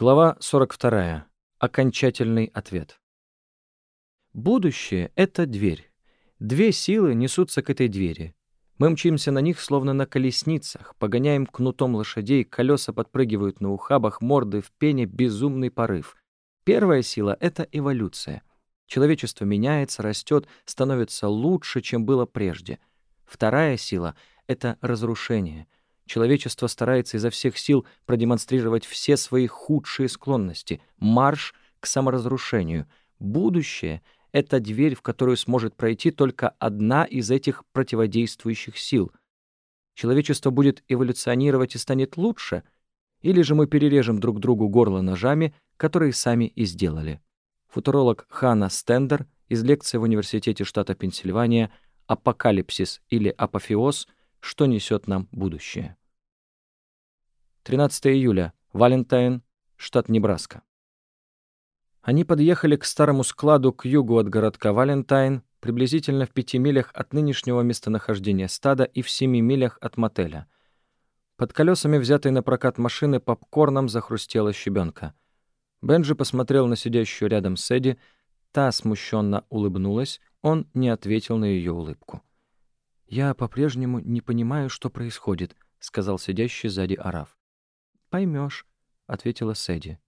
Глава 42. Окончательный ответ. Будущее — это дверь. Две силы несутся к этой двери. Мы мчимся на них, словно на колесницах, погоняем кнутом лошадей, колеса подпрыгивают на ухабах, морды в пене, безумный порыв. Первая сила — это эволюция. Человечество меняется, растет, становится лучше, чем было прежде. Вторая сила — это разрушение — Человечество старается изо всех сил продемонстрировать все свои худшие склонности. Марш к саморазрушению. Будущее — это дверь, в которую сможет пройти только одна из этих противодействующих сил. Человечество будет эволюционировать и станет лучше, или же мы перережем друг другу горло ножами, которые сами и сделали. Футуролог Ханна Стендер из лекции в Университете штата Пенсильвания «Апокалипсис» или «Апофеоз. Что несет нам будущее?» 13 июля. Валентайн, штат Небраска. Они подъехали к старому складу к югу от городка Валентайн, приблизительно в пяти милях от нынешнего местонахождения стада и в семи милях от мотеля. Под колесами взятой на прокат машины попкорном захрустела щебенка. Бенджи посмотрел на сидящую рядом с Эдди, та смущенно улыбнулась, он не ответил на ее улыбку. «Я по-прежнему не понимаю, что происходит», — сказал сидящий сзади Араф. Поймешь, ответила Сэдди.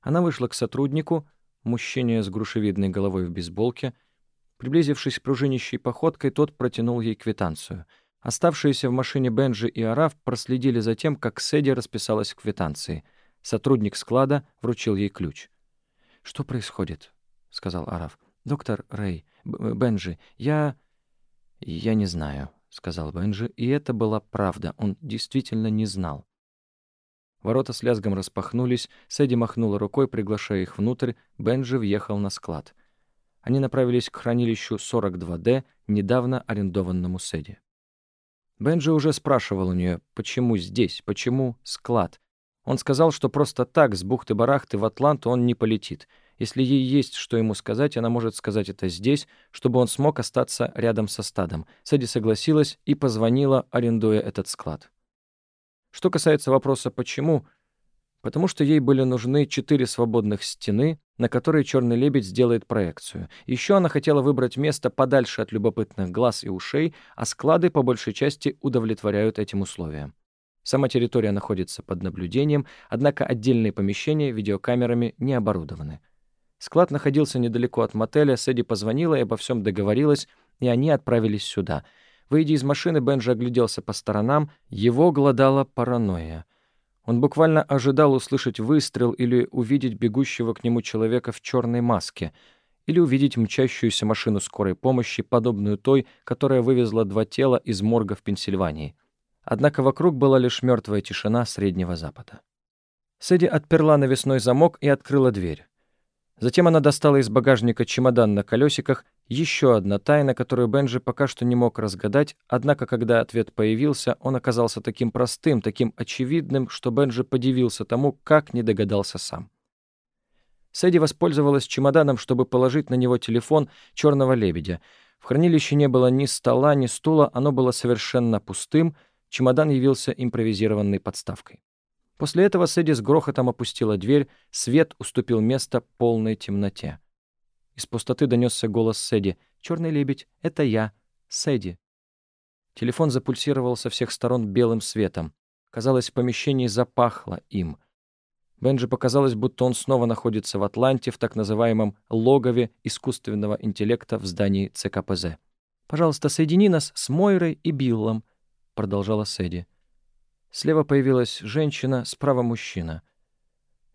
Она вышла к сотруднику, мужчине с грушевидной головой в бейсболке. Приблизившись пружинищей походкой, тот протянул ей квитанцию. Оставшиеся в машине Бенджи и Араф проследили за тем, как Сэдди расписалась в квитанции. Сотрудник склада вручил ей ключ. «Что происходит?» — сказал Араф. «Доктор Рэй, Бенджи, я...» «Я не знаю», — сказал Бенджи, и это была правда. Он действительно не знал. Ворота с лязгом распахнулись, Сэдди махнула рукой, приглашая их внутрь, Бенджи въехал на склад. Они направились к хранилищу 42D, недавно арендованному Сэдди. Бенджи уже спрашивал у нее, почему здесь, почему склад. Он сказал, что просто так, с бухты-барахты в Атланту он не полетит. Если ей есть что ему сказать, она может сказать это здесь, чтобы он смог остаться рядом со стадом. Сэдди согласилась и позвонила, арендуя этот склад. Что касается вопроса «почему?», потому что ей были нужны четыре свободных стены, на которые «Черный лебедь» сделает проекцию. Еще она хотела выбрать место подальше от любопытных глаз и ушей, а склады по большей части удовлетворяют этим условиям. Сама территория находится под наблюдением, однако отдельные помещения видеокамерами не оборудованы. Склад находился недалеко от мотеля, Сэдди позвонила и обо всем договорилась, и они отправились сюда — Выйдя из машины, Бенджи огляделся по сторонам, его глодала паранойя. Он буквально ожидал услышать выстрел или увидеть бегущего к нему человека в черной маске, или увидеть мчащуюся машину скорой помощи, подобную той, которая вывезла два тела из морга в Пенсильвании. Однако вокруг была лишь мертвая тишина Среднего Запада. Сэдди отперла навесной замок и открыла дверь. Затем она достала из багажника чемодан на колесиках, еще одна тайна, которую Бенджи пока что не мог разгадать, однако, когда ответ появился, он оказался таким простым, таким очевидным, что Бенджи подивился тому, как не догадался сам. Сэдди воспользовалась чемоданом, чтобы положить на него телефон черного лебедя. В хранилище не было ни стола, ни стула, оно было совершенно пустым, чемодан явился импровизированной подставкой. После этого Сэдди с грохотом опустила дверь, свет уступил место полной темноте. Из пустоты донесся голос Сэдди. «Черный лебедь, это я, Сэдди». Телефон запульсировал со всех сторон белым светом. Казалось, в помещении запахло им. Бенджи показалось, будто он снова находится в Атланте, в так называемом «логове искусственного интеллекта» в здании ЦКПЗ. «Пожалуйста, соедини нас с Мойрой и Биллом», — продолжала Сэдди. Слева появилась женщина, справа мужчина.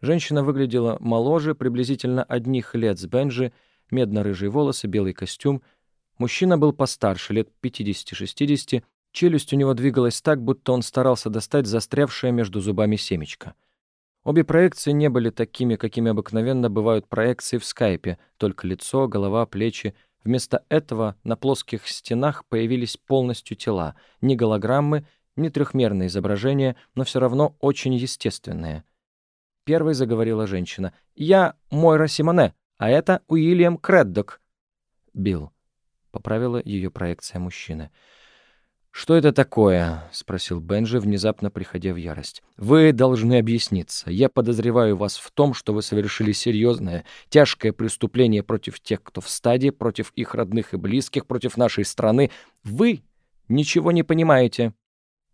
Женщина выглядела моложе, приблизительно одних лет с Бенджи, медно-рыжие волосы, белый костюм. Мужчина был постарше, лет 50-60, челюсть у него двигалась так, будто он старался достать застрявшее между зубами семечко. Обе проекции не были такими, какими обыкновенно бывают проекции в скайпе, только лицо, голова, плечи. Вместо этого на плоских стенах появились полностью тела, не голограммы, не трехмерное изображение, но все равно очень естественное. Первой заговорила женщина. «Я Мойра Симоне, а это Уильям Креддок». «Билл», — поправила ее проекция мужчины. «Что это такое?» — спросил Бенджи, внезапно приходя в ярость. «Вы должны объясниться. Я подозреваю вас в том, что вы совершили серьезное, тяжкое преступление против тех, кто в стадии, против их родных и близких, против нашей страны. Вы ничего не понимаете!» —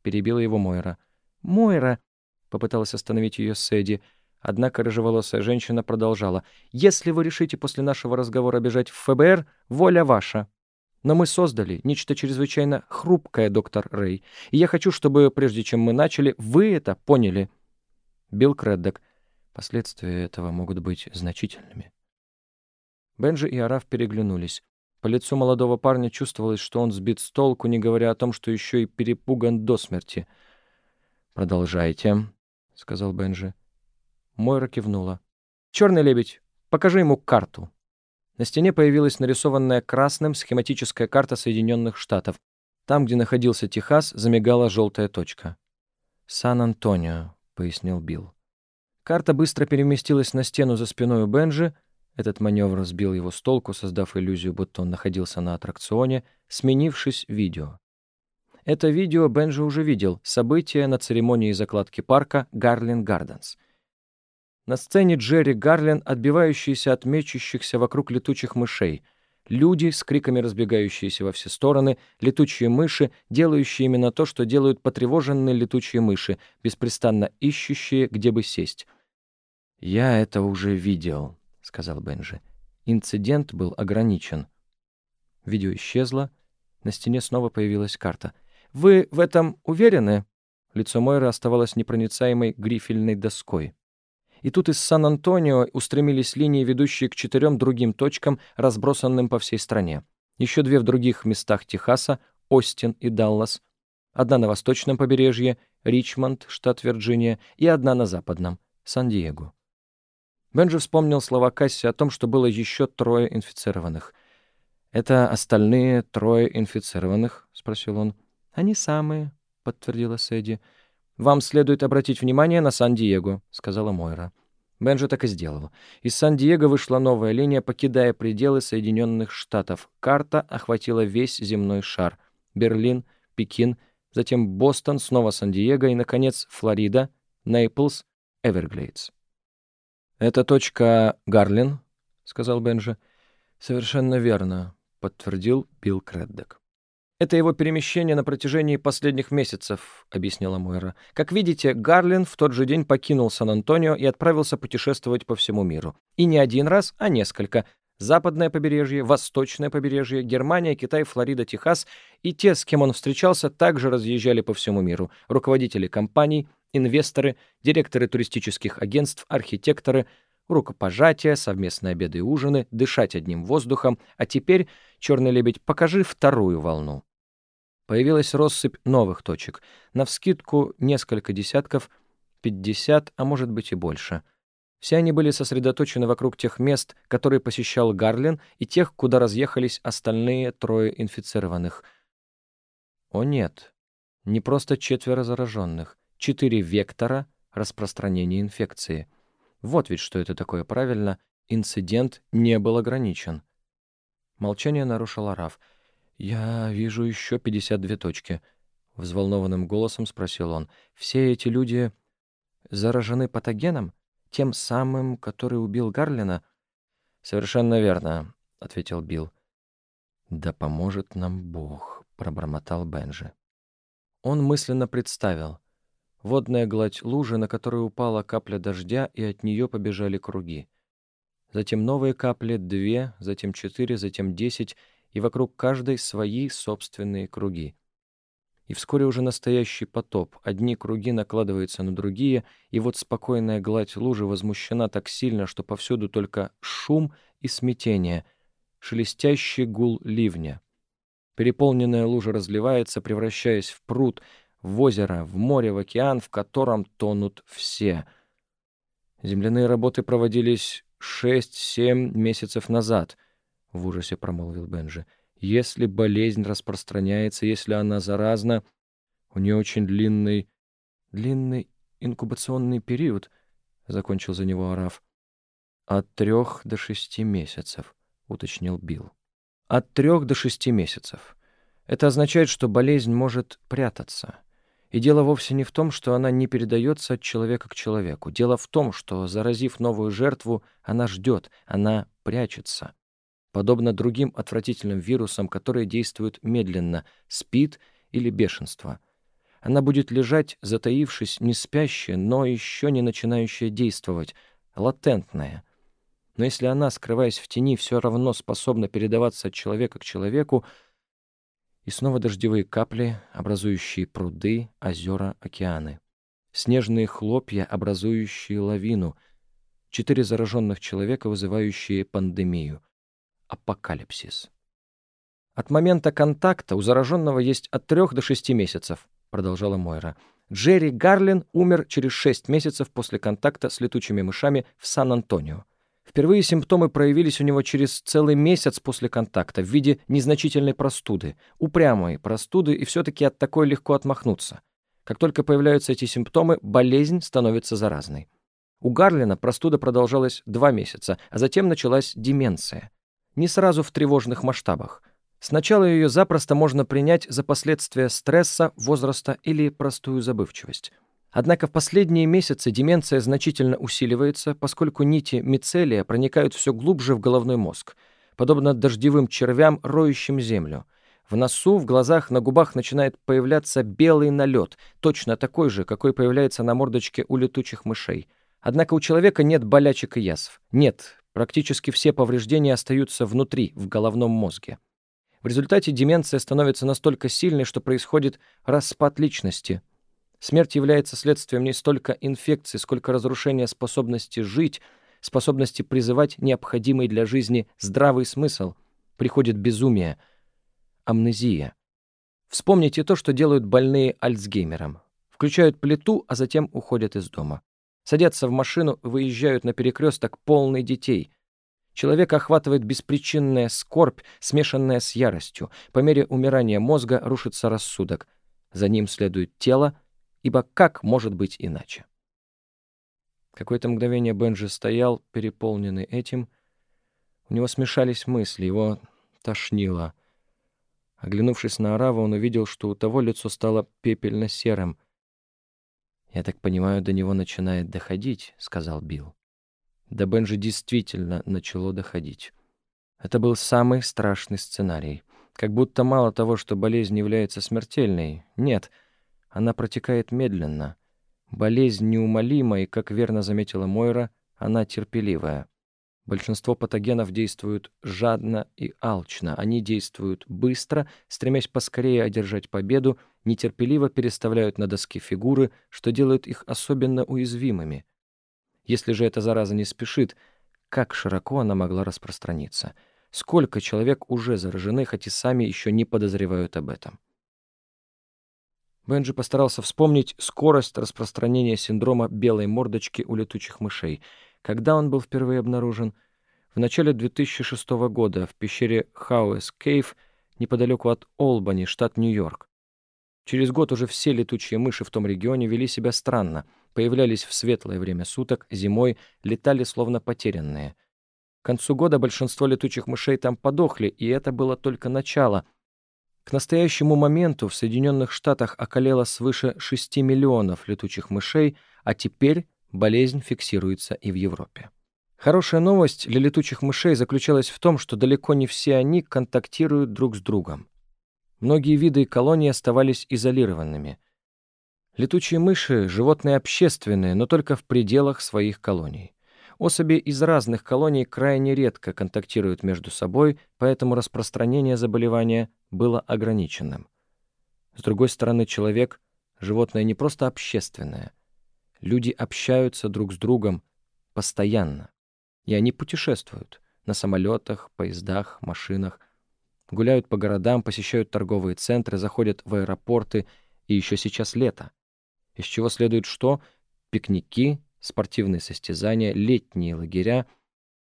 перебила его Мойра. «Мойра!» — попыталась остановить ее Сэдди. Однако рыжеволосая женщина продолжала. «Если вы решите после нашего разговора бежать в ФБР, воля ваша. Но мы создали нечто чрезвычайно хрупкое, доктор Рэй. И я хочу, чтобы, прежде чем мы начали, вы это поняли. Билл Креддок. Последствия этого могут быть значительными. Бенджи и Араф переглянулись. По лицу молодого парня чувствовалось, что он сбит с толку, не говоря о том, что еще и перепуган до смерти. «Продолжайте», — сказал Бенджи. Мойра кивнула. «Черный лебедь, покажи ему карту». На стене появилась нарисованная красным схематическая карта Соединенных Штатов. Там, где находился Техас, замигала желтая точка. «Сан-Антонио», — пояснил Билл. Карта быстро переместилась на стену за спиной у Бенджи. Этот маневр сбил его с толку, создав иллюзию, будто он находился на аттракционе, сменившись видео. Это видео Бенджи уже видел, событие на церемонии закладки парка «Гарлин Гарденс». На сцене Джерри Гарлин, отбивающийся от мечущихся вокруг летучих мышей. Люди с криками разбегающиеся во все стороны, летучие мыши, делающие именно то, что делают потревоженные летучие мыши, беспрестанно ищущие, где бы сесть. «Я это уже видел», — сказал Бенджи. Инцидент был ограничен. Видео исчезло. На стене снова появилась карта. «Вы в этом уверены?» Лицо Мойры оставалось непроницаемой грифельной доской. И тут из Сан-Антонио устремились линии, ведущие к четырем другим точкам, разбросанным по всей стране. Еще две в других местах Техаса — Остин и Даллас. Одна на восточном побережье — Ричмонд, штат Вирджиния, и одна на западном — Сан-Диего. Бенджи вспомнил слова Касси о том, что было еще трое инфицированных. «Это остальные трое инфицированных?» — спросил он. «Они самые», — подтвердила Сэдди. «Вам следует обратить внимание на Сан-Диего», — сказала Мойра. Бенджи так и сделал. Из Сан-Диего вышла новая линия, покидая пределы Соединенных Штатов. Карта охватила весь земной шар. Берлин, Пекин, затем Бостон, снова Сан-Диего и, наконец, Флорида, Нейплс, Эверглейдс. «Это точка Гарлин», — сказал Бенджи. «Совершенно верно», — подтвердил Билл Креддек. «Это его перемещение на протяжении последних месяцев», — объяснила Мойра. «Как видите, Гарлин в тот же день покинул Сан-Антонио и отправился путешествовать по всему миру. И не один раз, а несколько. Западное побережье, Восточное побережье, Германия, Китай, Флорида, Техас. И те, с кем он встречался, также разъезжали по всему миру. Руководители компаний, инвесторы, директоры туристических агентств, архитекторы — рукопожатия, совместные обеды и ужины, дышать одним воздухом. А теперь, черный лебедь, покажи вторую волну. Появилась россыпь новых точек. Навскидку несколько десятков, пятьдесят, а может быть и больше. Все они были сосредоточены вокруг тех мест, которые посещал Гарлин, и тех, куда разъехались остальные трое инфицированных. О нет, не просто четверо зараженных, четыре вектора распространения инфекции. Вот ведь что это такое правильно, инцидент не был ограничен. Молчание нарушил Араф — «Я вижу еще 52 точки», — взволнованным голосом спросил он. «Все эти люди заражены патогеном? Тем самым, который убил Гарлина?» «Совершенно верно», — ответил Билл. «Да поможет нам Бог», — пробормотал Бенджи. Он мысленно представил. Водная гладь лужи, на которую упала капля дождя, и от нее побежали круги. Затем новые капли, две, затем четыре, затем десять — и вокруг каждой свои собственные круги. И вскоре уже настоящий потоп. Одни круги накладываются на другие, и вот спокойная гладь лужи возмущена так сильно, что повсюду только шум и смятение, шелестящий гул ливня. Переполненная лужа разливается, превращаясь в пруд, в озеро, в море, в океан, в котором тонут все. Земляные работы проводились шесть-семь месяцев назад —— в ужасе промолвил Бенджи. «Если болезнь распространяется, если она заразна, у нее очень длинный... длинный инкубационный период», — закончил за него Араф. «От трех до шести месяцев», — уточнил Билл. «От трех до шести месяцев. Это означает, что болезнь может прятаться. И дело вовсе не в том, что она не передается от человека к человеку. Дело в том, что, заразив новую жертву, она ждет, она прячется. Подобно другим отвратительным вирусам, которые действуют медленно, спит или бешенство. Она будет лежать, затаившись, не спящая, но еще не начинающая действовать, латентная. Но если она, скрываясь в тени, все равно способна передаваться от человека к человеку, и снова дождевые капли, образующие пруды, озера, океаны. Снежные хлопья, образующие лавину. Четыре зараженных человека, вызывающие пандемию. Апокалипсис. От момента контакта у зараженного есть от трех до шести месяцев, продолжала Мойра. Джерри Гарлин умер через шесть месяцев после контакта с летучими мышами в Сан-Антонио. Впервые симптомы проявились у него через целый месяц после контакта в виде незначительной простуды, упрямой простуды, и все-таки от такой легко отмахнуться. Как только появляются эти симптомы, болезнь становится заразной. У Гарлина простуда продолжалась два месяца, а затем началась деменция. Не сразу в тревожных масштабах. Сначала ее запросто можно принять за последствия стресса, возраста или простую забывчивость. Однако в последние месяцы деменция значительно усиливается, поскольку нити мицелия проникают все глубже в головной мозг, подобно дождевым червям, роющим землю. В носу, в глазах, на губах начинает появляться белый налет, точно такой же, какой появляется на мордочке у летучих мышей. Однако у человека нет болячек и язв. Нет, практически все повреждения остаются внутри, в головном мозге. В результате деменция становится настолько сильной, что происходит распад личности – Смерть является следствием не столько инфекции, сколько разрушения способности жить, способности призывать необходимый для жизни здравый смысл. Приходит безумие, амнезия. Вспомните то, что делают больные Альцгеймером. Включают плиту, а затем уходят из дома. Садятся в машину, выезжают на перекресток полный детей. Человека охватывает беспричинная скорбь, смешанная с яростью. По мере умирания мозга рушится рассудок. За ним следует тело, ибо как может быть иначе? Какое-то мгновение Бенджи стоял, переполненный этим. У него смешались мысли, его тошнило. Оглянувшись на Арава, он увидел, что у того лицо стало пепельно-серым. «Я так понимаю, до него начинает доходить», — сказал Билл. До Бенджи действительно начало доходить. Это был самый страшный сценарий. Как будто мало того, что болезнь является смертельной. Нет — она протекает медленно. Болезнь неумолима, и, как верно заметила Мойра, она терпеливая. Большинство патогенов действуют жадно и алчно. Они действуют быстро, стремясь поскорее одержать победу, нетерпеливо переставляют на доске фигуры, что делает их особенно уязвимыми. Если же эта зараза не спешит, как широко она могла распространиться? Сколько человек уже заражены, хоть и сами еще не подозревают об этом? Бенджи постарался вспомнить скорость распространения синдрома белой мордочки у летучих мышей. Когда он был впервые обнаружен? В начале 2006 года в пещере Хауэс Кейв неподалеку от Олбани, штат Нью-Йорк. Через год уже все летучие мыши в том регионе вели себя странно, появлялись в светлое время суток, зимой летали словно потерянные. К концу года большинство летучих мышей там подохли, и это было только начало — к настоящему моменту в Соединенных Штатах околело свыше 6 миллионов летучих мышей, а теперь болезнь фиксируется и в Европе. Хорошая новость для летучих мышей заключалась в том, что далеко не все они контактируют друг с другом. Многие виды и колонии оставались изолированными. Летучие мыши — животные общественные, но только в пределах своих колоний. Особи из разных колоний крайне редко контактируют между собой, поэтому распространение заболевания было ограниченным. С другой стороны, человек — животное не просто общественное. Люди общаются друг с другом постоянно. И они путешествуют на самолетах, поездах, машинах, гуляют по городам, посещают торговые центры, заходят в аэропорты, и еще сейчас лето. Из чего следует что? Пикники, спортивные состязания, летние лагеря.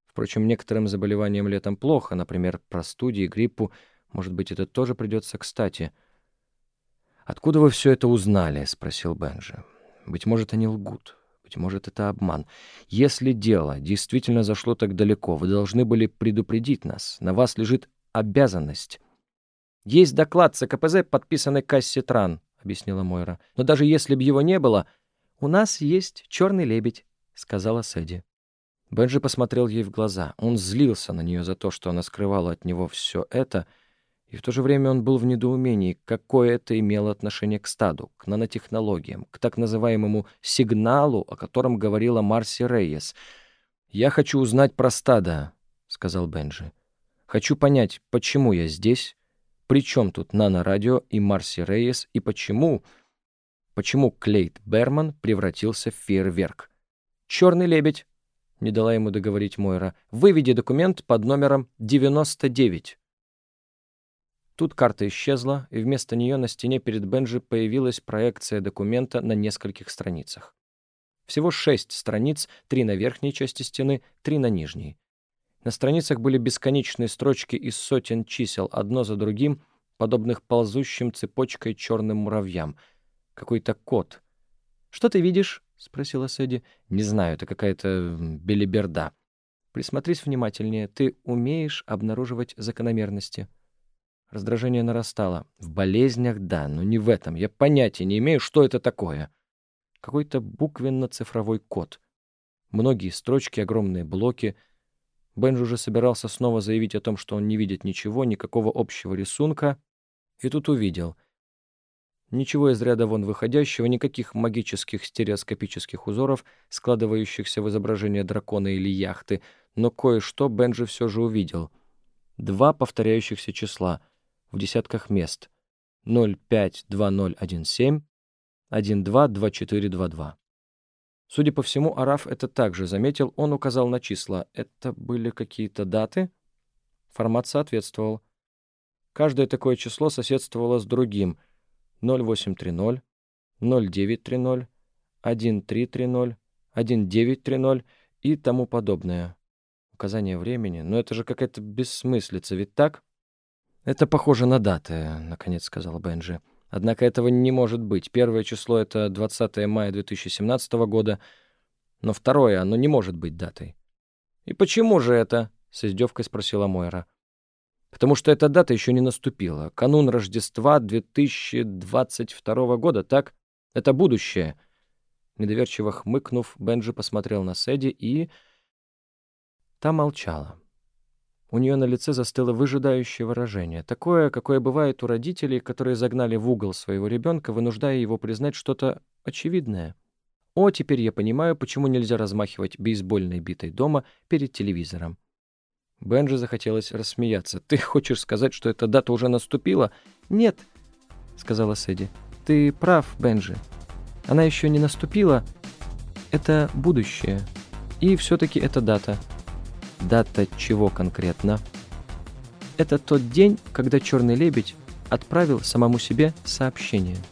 Впрочем, некоторым заболеваниям летом плохо, например, простуде и гриппу. Может быть, это тоже придется кстати. «Откуда вы все это узнали?» — спросил Бенджи. «Быть может, они лгут. Быть может, это обман. Если дело действительно зашло так далеко, вы должны были предупредить нас. На вас лежит обязанность». Есть доклад ЦКПЗ, подписанный Касси Тран, объяснила Мойра. Но даже если бы его не было, у нас есть черный лебедь, сказала Сэдди. Бенджи посмотрел ей в глаза. Он злился на нее за то, что она скрывала от него все это, и в то же время он был в недоумении, какое это имело отношение к стаду, к нанотехнологиям, к так называемому «сигналу», о котором говорила Марси Рейес. «Я хочу узнать про стадо», — сказал Бенджи. «Хочу понять, почему я здесь, при чем тут нанорадио и Марси Рейес, и почему... Почему Клейт Берман превратился в фейерверк? «Черный лебедь», — не дала ему договорить Мойра, — «выведи документ под номером 99». Тут карта исчезла, и вместо нее на стене перед Бенджи появилась проекция документа на нескольких страницах. Всего шесть страниц, три на верхней части стены, три на нижней. На страницах были бесконечные строчки из сотен чисел, одно за другим, подобных ползущим цепочкой черным муравьям. Какой-то код. «Что ты видишь?» — спросила Сэдди. «Не знаю, это какая-то белиберда. Присмотрись внимательнее. Ты умеешь обнаруживать закономерности». Раздражение нарастало. В болезнях — да, но не в этом. Я понятия не имею, что это такое. Какой-то буквенно-цифровой код. Многие строчки, огромные блоки — Бенж уже собирался снова заявить о том, что он не видит ничего, никакого общего рисунка, и тут увидел. Ничего из ряда вон выходящего, никаких магических стереоскопических узоров, складывающихся в изображение дракона или яхты, но кое-что Бенджи все же увидел. Два повторяющихся числа в десятках мест. 052017, 122422. Судя по всему, Араф это также заметил. Он указал на числа. Это были какие-то даты? Формат соответствовал. Каждое такое число соседствовало с другим. 0830, 0930, 1330, 1930 и тому подобное. Указание времени. Но это же какая-то бессмыслица, ведь так? Это похоже на даты, наконец сказал Бенджи. Однако этого не может быть. Первое число — это 20 мая 2017 года, но второе, оно не может быть датой. «И почему же это?» — с издевкой спросила Мойра. «Потому что эта дата еще не наступила. Канун Рождества 2022 года, так? Это будущее». Недоверчиво хмыкнув, Бенджи посмотрел на Сэдди и... Та молчала. У нее на лице застыло выжидающее выражение, такое, какое бывает у родителей, которые загнали в угол своего ребенка, вынуждая его признать что-то очевидное. О, теперь я понимаю, почему нельзя размахивать бейсбольной битой дома перед телевизором. Бенджи захотелось рассмеяться. «Ты хочешь сказать, что эта дата уже наступила?» «Нет», — сказала Сэдди. «Ты прав, Бенджи. Она еще не наступила. Это будущее. И все-таки это дата». Дата чего конкретно? Это тот день, когда черный лебедь отправил самому себе сообщение –